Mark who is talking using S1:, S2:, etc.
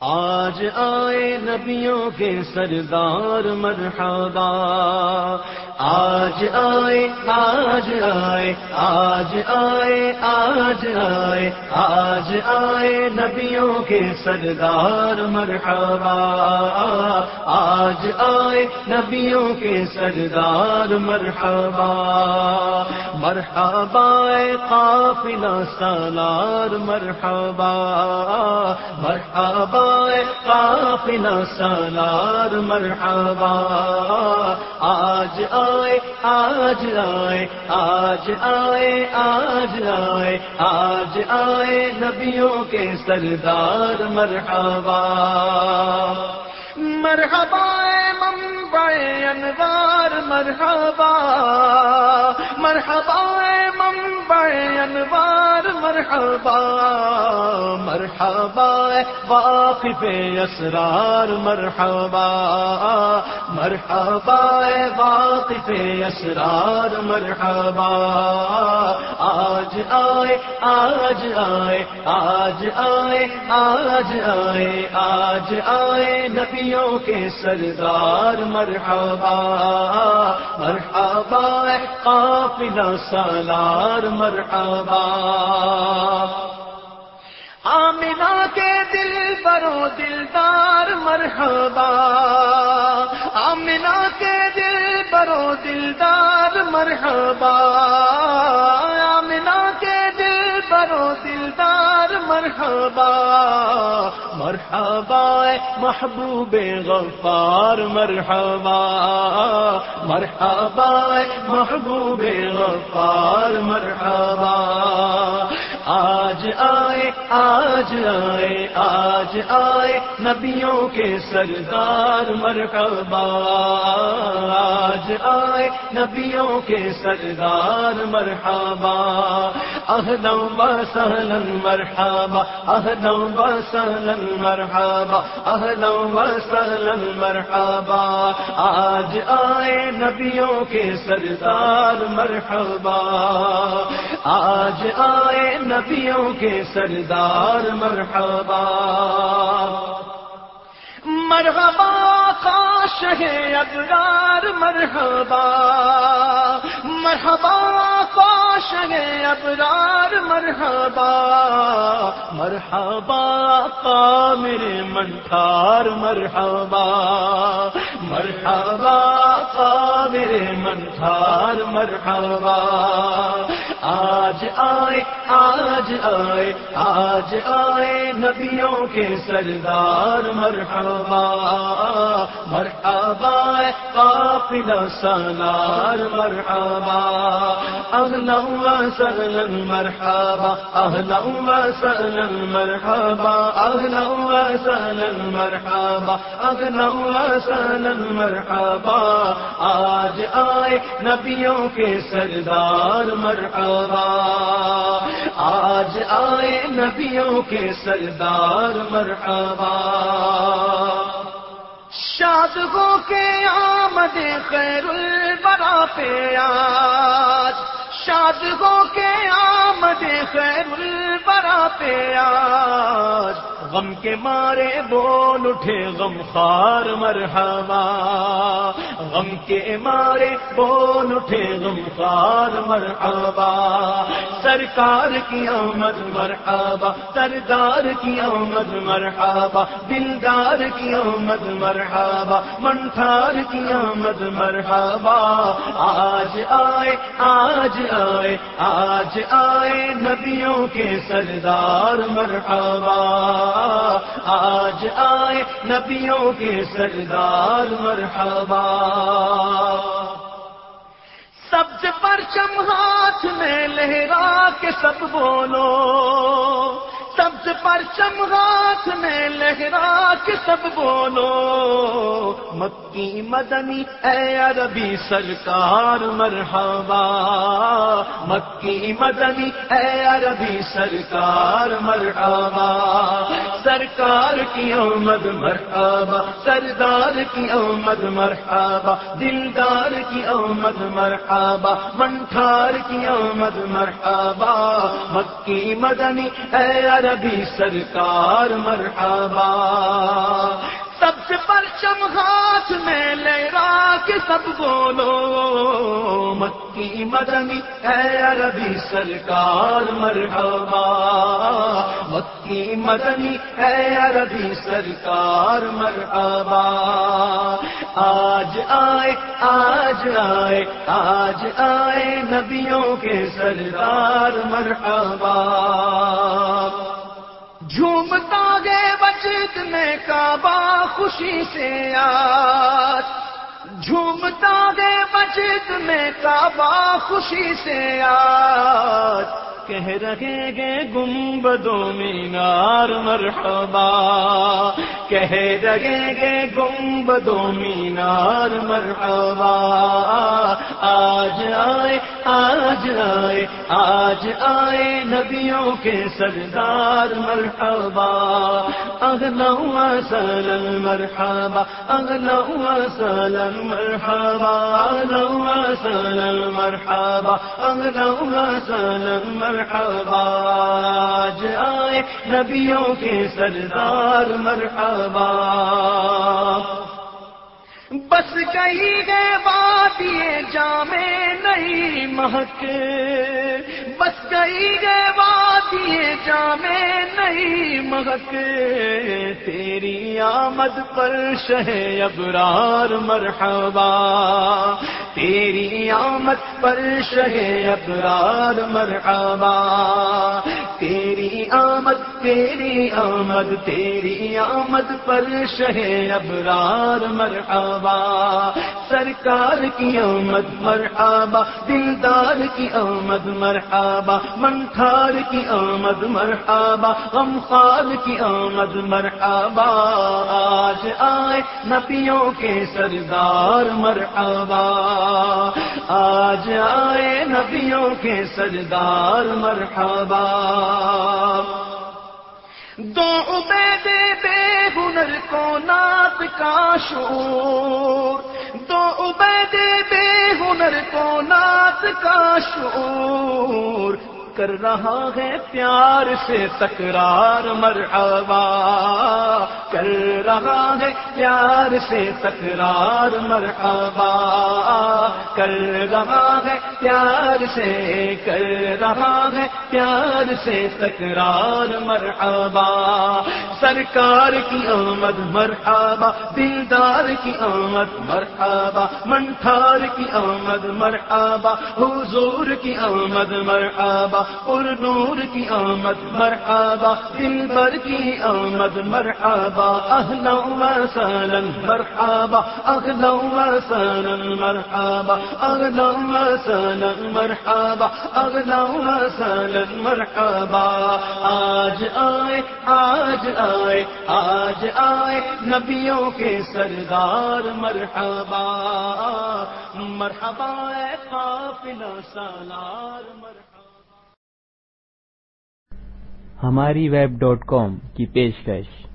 S1: آج آئے نبیوں کے سردار مرحبا آج آئے آج آئے آج آئے آج آئے آج آئے نبیوں کے سردار مرحبا۔ آج آئے نبیوں کے سردار مرحبا۔ مرحبا قافلہ سالار مرحبا۔ مرحبا قافلہ سالار مرحبا۔ آج آئے آج آئے آج آئے آج آئے آج آئے نبیوں کے سردار مرحبا۔ مرحبا ممبئے انوار، مرحبا۔ مرحبا ممبئی انوار، مرحبا مرحبا، واقف اسرار، مرحبا مرحبا، واقف اسرار، مرحبا، آج آئے آج آئے آج آئے آج آئے آج آئے، نبیوں کے سردار، مرحبا مرحبا، قافلہ سالار، مرحبا آمنا کے دل برو دلدار مرحبا. آمنا کے دل برو دلدار مرحبا. آمنا کے دل برو دلدار مرحبا مرحبا محبوب غفار مرحبا مرحبا محبوب غفار مرحبا۔ آج آئے آج آئے آج آئے نبیوں کے سردار مرحبا آج آئے نبیوں کے سردار مرحبا اہدم وسلم مرحبا اہدم وسلم مرحبا اہدم وسلم مرحبا آج آئے نبیوں کے سردار مرحبا آج آئے نبیوں کے سردار مرحبا۔ مرحبا کاش ہے ابرار مرحبا۔ مرحبا کاش ہے ابرار مرحبا۔ مرحبا کا میرے منٹار مرحبا۔ مرحبا کا میرے منٹار مرحبا آج آئے آج آئے آج آئے نبیوں کے سردار، مرحبا مرحبا، قافلہ سالار، مرحبا اہلا وسهلا مرحبا اہلا وسهلا مرحبا اہلا وسهلا مرحبا اہلا وسهلا مرحبا، آج آئے نبیوں کے سردار، مرحبا آج آئے نبیوں کے سردار مرحبا۔ شاد ہو کے آمد خیر البرا پہ آج۔ شاد ہو کے آمد خیر البرا پہ آج۔ غم کے مارے بول اٹھے غم خار مرحبا۔ غم کے مارے بول اٹھے غم خار مرحبا۔ سرکار کی آمد مرحبا، سردار کی آمد مرحبا، دلدار کی آمد مرحبا منٹھار کی آمد مرحبا۔ آج آئے آج آئے آج آئے نبیوں کے سردار مرحبا۔ آج آئے نبیوں کے سردار مرحبا۔ سبز پرچم ہاتھ میں لہرا کے سب بولو، سب سبز پرچم میں لہرا کے سب بولو۔ مکی مدنی، اے عربی سرکار، مرحبا۔ مکی مدنی، اے عربی سرکار، مرحبا۔ سرکار کی آمد، مرحبا۔ سردار کی آمد، مرحبا۔ دلدار کی آمد، مرحبا۔ منٹھار کی آمد، مرحبا۔ مکی مدنی، اے عربی سرکار مرحبا۔ سب سے پرچم ہاتھ میں لے کے سب بولو۔ مکی مدنی ہے عربی سرکار مرحبا۔ مکی مدنی ہے عربی سرکار مرحبا۔ آج آئے آج آئے آج آئے نبیوں کے سردار مرحبا۔ جھومتا گے بچت میں کعبہ خوشی سے آج جھومتا گے بچت میں کعبہ خوشی سے آج کہہ رہے گے گنبدوں مینار مرحبا۔ کہہ رہے گے گنبدوں مینار مرحبا آج آئے آج آئے آج آئے نبیوں کے سردار مرحبا اگلا سلم مرحبا اگلا سلم مرحبا۔ اگلا سلم مرحبا اگلا سلم مرحبا۔ آج آئے نبیوں کے سردار مرحبا۔ بس گئی گئے بات یہ جامع نہیں مہک بس گئی گئے بات یہ جامع نہیں مہک تیری آمد پر شہ ابرار مرحبا۔ تیری آمد پر شہ ابرار مرحبا۔ تیری آمد تیری آمد تیری آمد پر شہ ابرار مرحبا۔ سرکار کی آمد مرحبا، دلدار کی آمد مرحبا منٹھار کی آمد مرحبا غمخار کی آمد مرحبا۔ آج آئے نبیوں کے سردار مرحبا۔ آج آئے نبیوں کے سردار مرحبا۔ دو عبید بے ہنر کو نات کا شور دو عبید بے ہنر کو نات کا شور کر رہا ہے پیار سے تکرار مرحبا کر رہا ہے پیار سے تکرار مرحبا کر رہا ہے پیار سے، کر رہا ہے پیار سے تکرار مرحبا، سرکار کی آمد مرحبا، دلدار کی آمد مرحبا منٹھار کی آمد مرحبا، حضور کی آمد مرحبا اور نور کی آمد مرحبا، دلبر کی آمد مرحبا اہلا و سالن مرحبا اہلا و سالن مرحبا اہلا و سالن مرحبا اہلا و سالن مرحبا آج آئے آج آئے آج آئے نبیوں کے سردار مرحبا۔ مرحبا قافلہ سالار مرحبا۔
S2: ہماری ویب ڈاٹ کام کی پیشکش۔